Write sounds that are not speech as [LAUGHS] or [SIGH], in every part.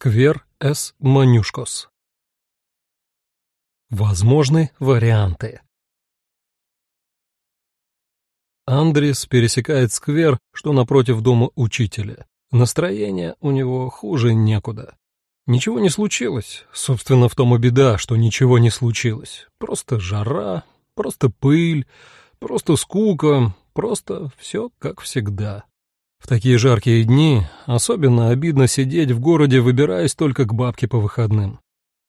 Сквер С. Манюшкос. Возможны варианты. Андрис пересекает сквер, что напротив дома учителя. Настроение у него хуже некуда. Ничего не случилось. Собственно, в том и беда, что ничего не случилось. Просто жара, просто пыль, просто скука, просто все как всегда. В такие жаркие дни особенно обидно сидеть в городе, выбираясь только к бабке по выходным.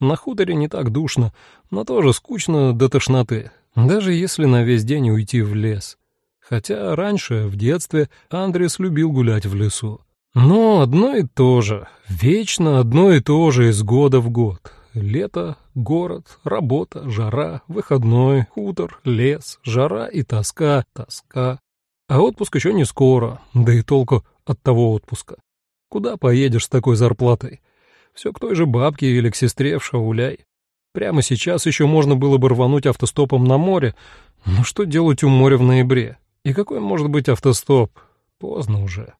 На хуторе не так душно, но тоже скучно до тошноты, даже если на весь день уйти в лес. Хотя раньше, в детстве, Андрес любил гулять в лесу. Но одно и то же, вечно одно и то же из года в год. Лето, город, работа, жара, выходной, хутор, лес, жара и тоска, тоска, а отпуск еще не скоро, да и толку от того отпуска. Куда поедешь с такой зарплатой? Все к той же бабке или к сестре в Шауляй. Прямо сейчас еще можно было бы рвануть автостопом на море, но что делать у моря в ноябре? И какой может быть автостоп? Поздно уже.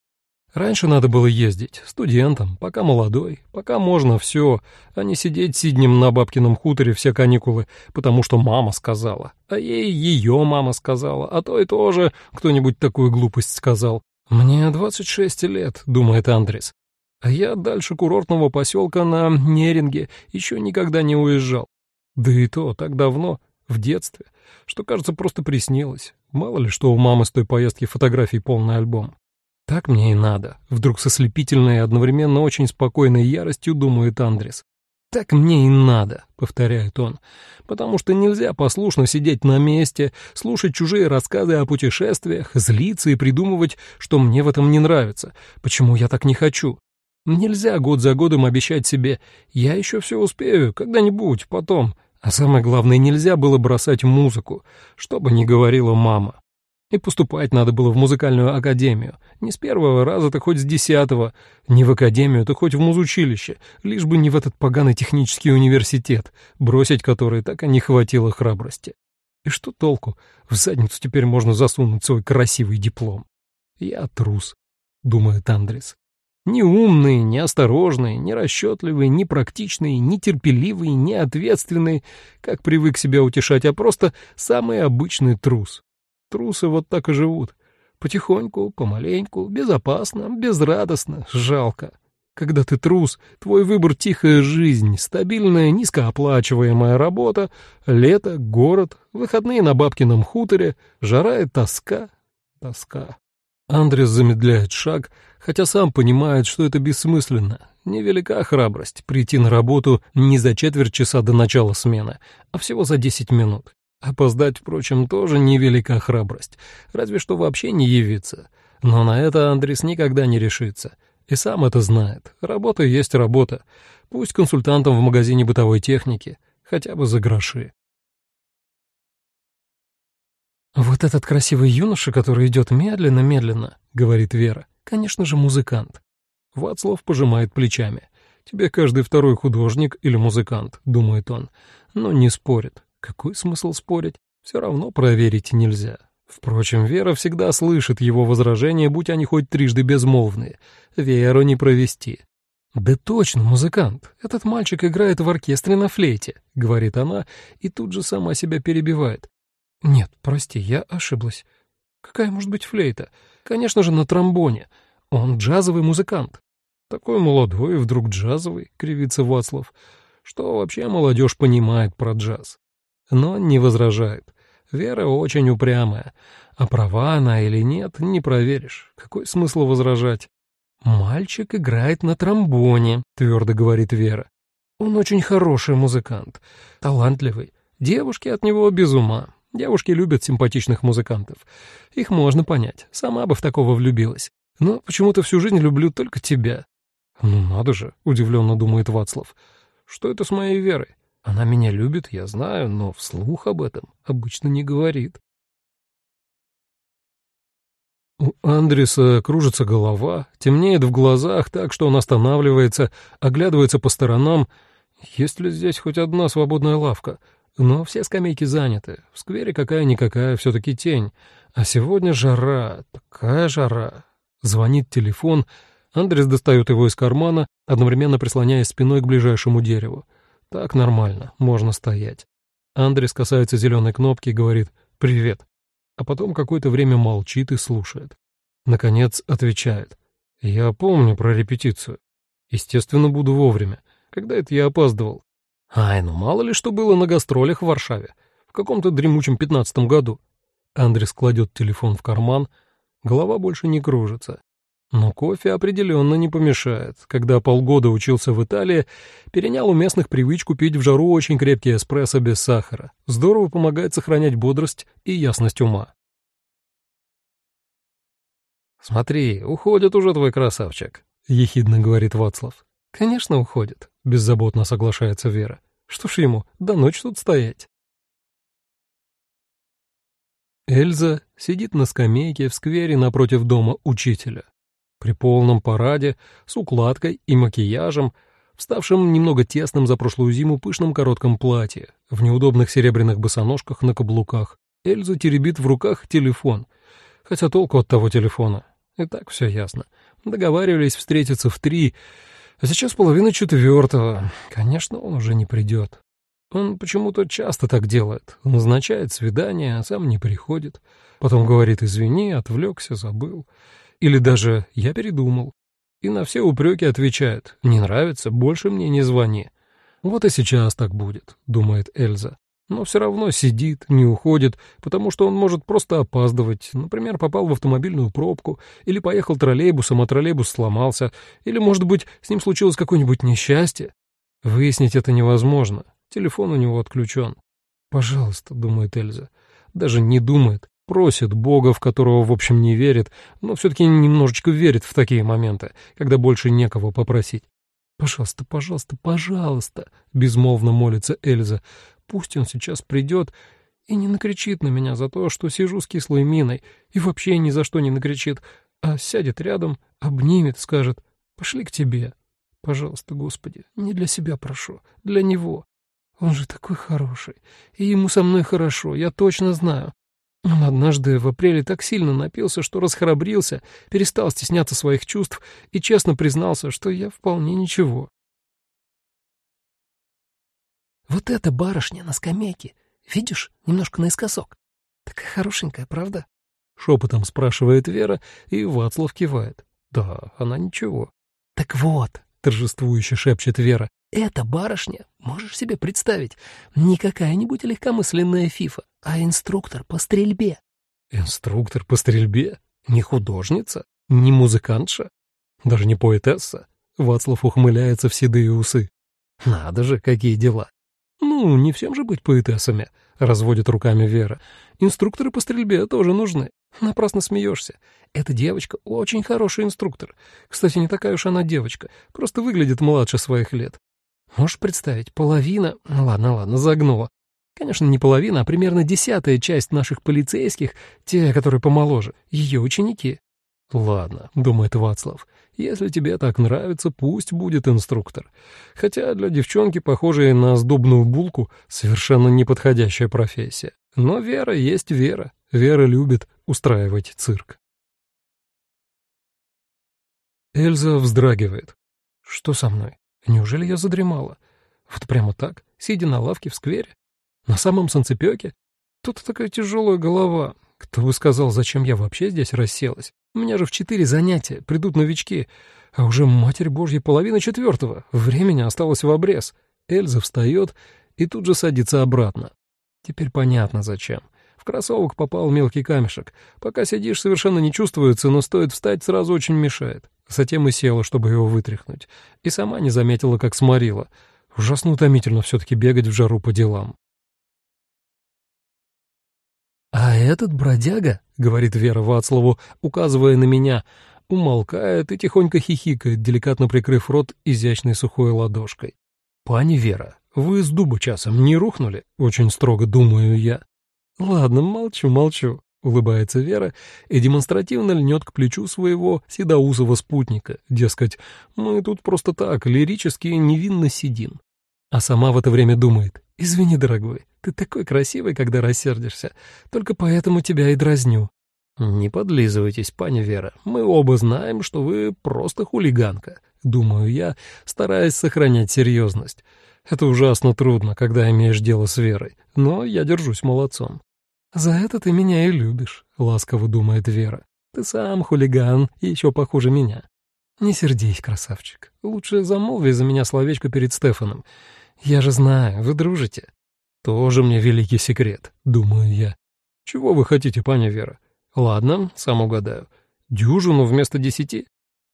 Раньше надо было ездить, студентом, пока молодой, пока можно все, а не сидеть сиднем на бабкином хуторе все каникулы, потому что мама сказала, а ей ее мама сказала, а то и тоже кто-нибудь такую глупость сказал. «Мне 26 лет», — думает Андрес, а я дальше курортного поселка на Неринге еще никогда не уезжал. Да и то так давно, в детстве, что, кажется, просто приснилось. Мало ли, что у мамы с той поездки фотографий полный альбом. «Так мне и надо», — вдруг со слепительной и одновременно очень спокойной яростью думает Андрес. «Так мне и надо», — повторяет он, «потому что нельзя послушно сидеть на месте, слушать чужие рассказы о путешествиях, злиться и придумывать, что мне в этом не нравится, почему я так не хочу. Нельзя год за годом обещать себе «я еще все успею, когда-нибудь, потом». А самое главное, нельзя было бросать музыку, что бы ни говорила мама. И поступать надо было в музыкальную академию. Не с первого раза, так хоть с десятого. Не в академию, так хоть в музучилище. Лишь бы не в этот поганый технический университет, бросить который так и не хватило храбрости. И что толку? В задницу теперь можно засунуть свой красивый диплом. Я трус, думает Андрес. Не умный, не осторожный, не расчетливый, не практичный, не терпеливый, не ответственный, как привык себя утешать, а просто самый обычный трус. Трусы вот так и живут. Потихоньку, помаленьку, безопасно, безрадостно, жалко. Когда ты трус, твой выбор — тихая жизнь, стабильная, низкооплачиваемая работа, лето, город, выходные на бабкином хуторе, жара и тоска, тоска. Андрес замедляет шаг, хотя сам понимает, что это бессмысленно. Невелика храбрость прийти на работу не за четверть часа до начала смены, а всего за десять минут. Опоздать, впрочем, тоже невелика храбрость, разве что вообще не явиться. Но на это Андрес никогда не решится. И сам это знает. Работа есть работа. Пусть консультантом в магазине бытовой техники, хотя бы за гроши. «Вот этот красивый юноша, который идет медленно-медленно», — говорит Вера, — «конечно же, музыкант». Вацлав пожимает плечами. «Тебе каждый второй художник или музыкант», — думает он, но не спорит. Какой смысл спорить? Все равно проверить нельзя. Впрочем, Вера всегда слышит его возражения, будь они хоть трижды безмолвные. Веру не провести. «Да точно, музыкант. Этот мальчик играет в оркестре на флейте», — говорит она, и тут же сама себя перебивает. «Нет, прости, я ошиблась. Какая может быть флейта? Конечно же, на тромбоне. Он джазовый музыкант». «Такой молодой вдруг джазовый», — кривится Вацлав. «Что вообще молодежь понимает про джаз?» Но не возражает. Вера очень упрямая, а права она или нет, не проверишь. Какой смысл возражать? «Мальчик играет на тромбоне», — твердо говорит Вера. «Он очень хороший музыкант, талантливый. Девушки от него без ума. Девушки любят симпатичных музыкантов. Их можно понять, сама бы в такого влюбилась. Но почему-то всю жизнь люблю только тебя». «Ну надо же», — удивленно думает Вацлав. «Что это с моей Верой? Она меня любит, я знаю, но вслух об этом обычно не говорит. У Андреса кружится голова, темнеет в глазах так, что он останавливается, оглядывается по сторонам. Есть ли здесь хоть одна свободная лавка? Но все скамейки заняты. В сквере какая-никакая все-таки тень. А сегодня жара, такая жара. Звонит телефон. Андрес достает его из кармана, одновременно прислоняясь спиной к ближайшему дереву. Так нормально, можно стоять. Андрес касается зеленой кнопки и говорит «Привет», а потом какое-то время молчит и слушает. Наконец отвечает «Я помню про репетицию. Естественно, буду вовремя. Когда это я опаздывал? Ай, ну мало ли что было на гастролях в Варшаве. В каком-то дремучем пятнадцатом году. Андрес кладет телефон в карман, голова больше не кружится. Но кофе определенно не помешает. Когда полгода учился в Италии, перенял у местных привычку пить в жару очень крепкий эспрессо без сахара. Здорово помогает сохранять бодрость и ясность ума. «Смотри, уходит уже твой красавчик», — ехидно говорит Вацлав. «Конечно, уходит», — беззаботно соглашается Вера. «Что ж ему, до ночи тут стоять?» Эльза сидит на скамейке в сквере напротив дома учителя. При полном параде, с укладкой и макияжем, вставшим немного тесным за прошлую зиму пышном коротком платье, в неудобных серебряных босоножках на каблуках, Эльза теребит в руках телефон. Хотя толку от того телефона? И так все ясно. Договаривались встретиться в три, а сейчас половина четвертого. Конечно, он уже не придет. Он почему-то часто так делает. Назначает свидание, а сам не приходит. Потом говорит «извини, отвлекся, забыл». Или даже «я передумал». И на все упреки отвечает «не нравится, больше мне не звони». Вот и сейчас так будет, думает Эльза но все равно сидит, не уходит, потому что он может просто опаздывать, например, попал в автомобильную пробку, или поехал троллейбусом, а троллейбус сломался, или, может быть, с ним случилось какое-нибудь несчастье. Выяснить это невозможно, телефон у него отключен. «Пожалуйста», — думает Эльза, даже не думает, просит Бога, в которого, в общем, не верит, но все-таки немножечко верит в такие моменты, когда больше некого попросить. «Пожалуйста, пожалуйста, пожалуйста», — безмолвно молится Эльза, Пусть он сейчас придет и не накричит на меня за то, что сижу с кислой миной, и вообще ни за что не накричит, а сядет рядом, обнимет, скажет «пошли к тебе». Пожалуйста, Господи, не для себя прошу, для него. Он же такой хороший, и ему со мной хорошо, я точно знаю. Он однажды в апреле так сильно напился, что расхрабрился, перестал стесняться своих чувств и честно признался, что я вполне ничего. Вот эта барышня на скамейке, видишь, немножко наискосок. Такая хорошенькая, правда? Шепотом спрашивает Вера, и Вацлав кивает. Да, она ничего. Так вот, торжествующе шепчет Вера, эта барышня, можешь себе представить, не какая-нибудь легкомысленная фифа, а инструктор по стрельбе. Инструктор по стрельбе? Не художница? Не музыкантша? Даже не поэтесса? Вацлав ухмыляется в седые усы. Надо же, какие дела. «Ну, не всем же быть поэтессами», — разводит руками Вера. «Инструкторы по стрельбе тоже нужны. Напрасно смеешься. Эта девочка очень хороший инструктор. Кстати, не такая уж она девочка, просто выглядит младше своих лет. Можешь представить, половина... Ну ладно, ладно, загнула. Конечно, не половина, а примерно десятая часть наших полицейских, те, которые помоложе, ее ученики. «Ладно», — думает Вацлав, — «если тебе так нравится, пусть будет инструктор. Хотя для девчонки, похожей на сдобную булку, совершенно неподходящая профессия. Но Вера есть Вера. Вера любит устраивать цирк». Эльза вздрагивает. «Что со мной? Неужели я задремала? Вот прямо так, сидя на лавке в сквере? На самом санцепёке? Тут такая тяжелая голова. Кто бы сказал, зачем я вообще здесь расселась? У меня же в четыре занятия, придут новички, а уже, Матерь Божья, половина четвертого. Времени осталось в обрез. Эльза встает и тут же садится обратно. Теперь понятно, зачем. Кроссовок попал мелкий камешек. Пока сидишь, совершенно не чувствуется, но стоит встать, сразу очень мешает. Затем и села, чтобы его вытряхнуть. И сама не заметила, как сморила. Ужасно утомительно все-таки бегать в жару по делам. «А этот бродяга», — говорит Вера Вацлаву, указывая на меня, умолкает и тихонько хихикает, деликатно прикрыв рот изящной сухой ладошкой. «Пани Вера, вы с дуба часом не рухнули?» — очень строго думаю я. «Ладно, молчу, молчу», — улыбается Вера и демонстративно льнет к плечу своего седоусого спутника. Дескать, мы тут просто так, лирически невинно сидим. А сама в это время думает, «Извини, дорогой, ты такой красивый, когда рассердишься. Только поэтому тебя и дразню». «Не подлизывайтесь, паня Вера, мы оба знаем, что вы просто хулиганка», — думаю я, стараясь сохранять серьезность. Это ужасно трудно, когда имеешь дело с Верой, но я держусь молодцом. «За это ты меня и любишь», — ласково думает Вера. «Ты сам хулиган и еще похуже меня». «Не сердись, красавчик. Лучше замолви за меня словечко перед Стефаном. Я же знаю, вы дружите». «Тоже мне великий секрет», — думаю я. «Чего вы хотите, паня Вера? Ладно, сам угадаю. Дюжину вместо десяти?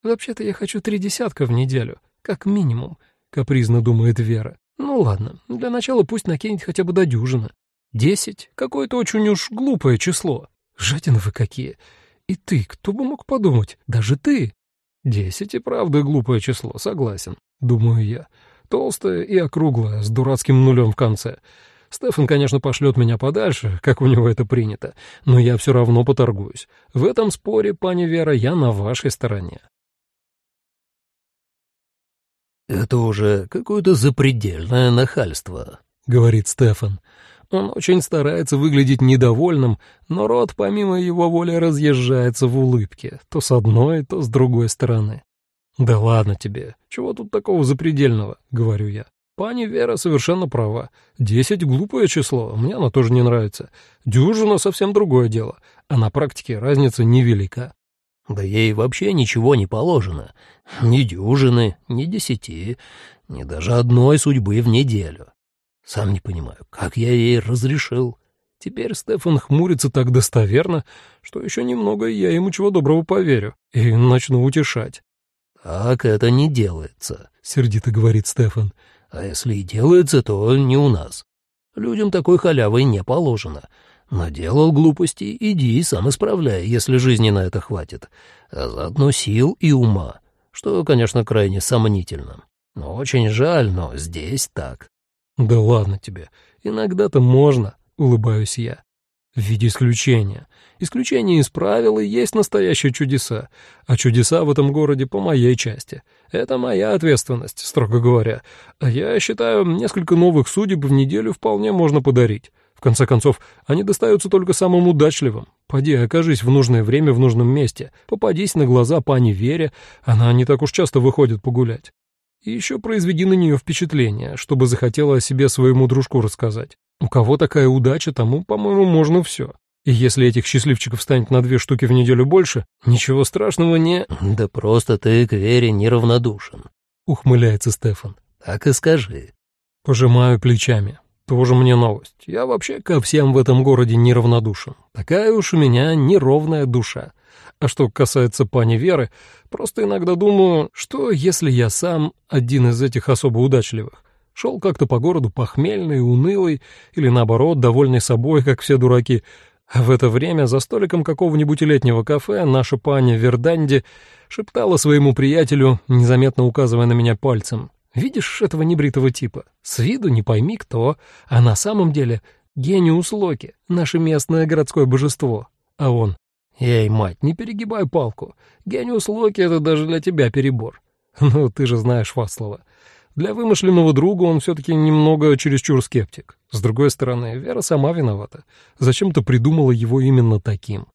Вообще-то я хочу три десятка в неделю, как минимум, капризно думает Вера. Ну ладно, для начала пусть накинет хотя бы до дюжины. Десять? Какое-то очень уж глупое число. Жадины вы какие. И ты, кто бы мог подумать, даже ты. Десять и правда глупое число, согласен, думаю я. Толстое и округлое, с дурацким нулем в конце. Стефан, конечно, пошлет меня подальше, как у него это принято, но я все равно поторгуюсь. В этом споре, пани Вера, я на вашей стороне. «Это уже какое-то запредельное нахальство», — говорит Стефан. Он очень старается выглядеть недовольным, но рот помимо его воли разъезжается в улыбке, то с одной, то с другой стороны. «Да ладно тебе, чего тут такого запредельного?» — говорю я. Пани Вера совершенно права. Десять — глупое число, мне оно тоже не нравится. Дюжина — совсем другое дело, а на практике разница невелика. Да ей вообще ничего не положено. Ни дюжины, ни десяти, ни даже одной судьбы в неделю. Сам не понимаю, как я ей разрешил. Теперь Стефан хмурится так достоверно, что еще немного я ему чего доброго поверю и начну утешать. «Так это не делается», — сердито говорит Стефан. А если и делается, то не у нас. Людям такой халявы не положено. Наделал глупости, иди и сам исправляй, если жизни на это хватит. А заодно сил и ума, что, конечно, крайне сомнительно. Но очень жаль, но здесь так. Да ладно тебе, иногда-то можно, улыбаюсь я в виде исключения. Исключение из правил и есть настоящие чудеса, а чудеса в этом городе по моей части. Это моя ответственность, строго говоря. А я считаю, несколько новых судеб в неделю вполне можно подарить. В конце концов, они достаются только самым удачливым. Поди, окажись в нужное время в нужном месте, попадись на глаза пани Вере, она не так уж часто выходит погулять. И еще произведи на нее впечатление, чтобы захотела о себе своему дружку рассказать. У кого такая удача, тому, по-моему, можно все. И если этих счастливчиков станет на две штуки в неделю больше, ничего страшного не... [LAUGHS] Да просто ты к Вере неравнодушен, — ухмыляется Стефан. Так и скажи. Пожимаю плечами. Тоже мне новость. Я вообще ко всем в этом городе неравнодушен. Такая уж у меня неровная душа. А что касается пани Веры, просто иногда думаю, что если я сам один из этих особо удачливых, шел как-то по городу похмельный, унылый или, наоборот, довольный собой, как все дураки, а в это время за столиком какого-нибудь летнего кафе наша паня Верданди шептала своему приятелю, незаметно указывая на меня пальцем, «Видишь этого небритого типа? С виду не пойми кто, а на самом деле гениус Локи, наше местное городское божество». А он, «Эй, мать, не перегибай палку. Гениус Локи — это даже для тебя перебор. [LAUGHS] Ну, ты же знаешь Васлова. Для вымышленного друга он все-таки немного чересчур скептик. С другой стороны, Вера сама виновата. Зачем-то придумала его именно таким.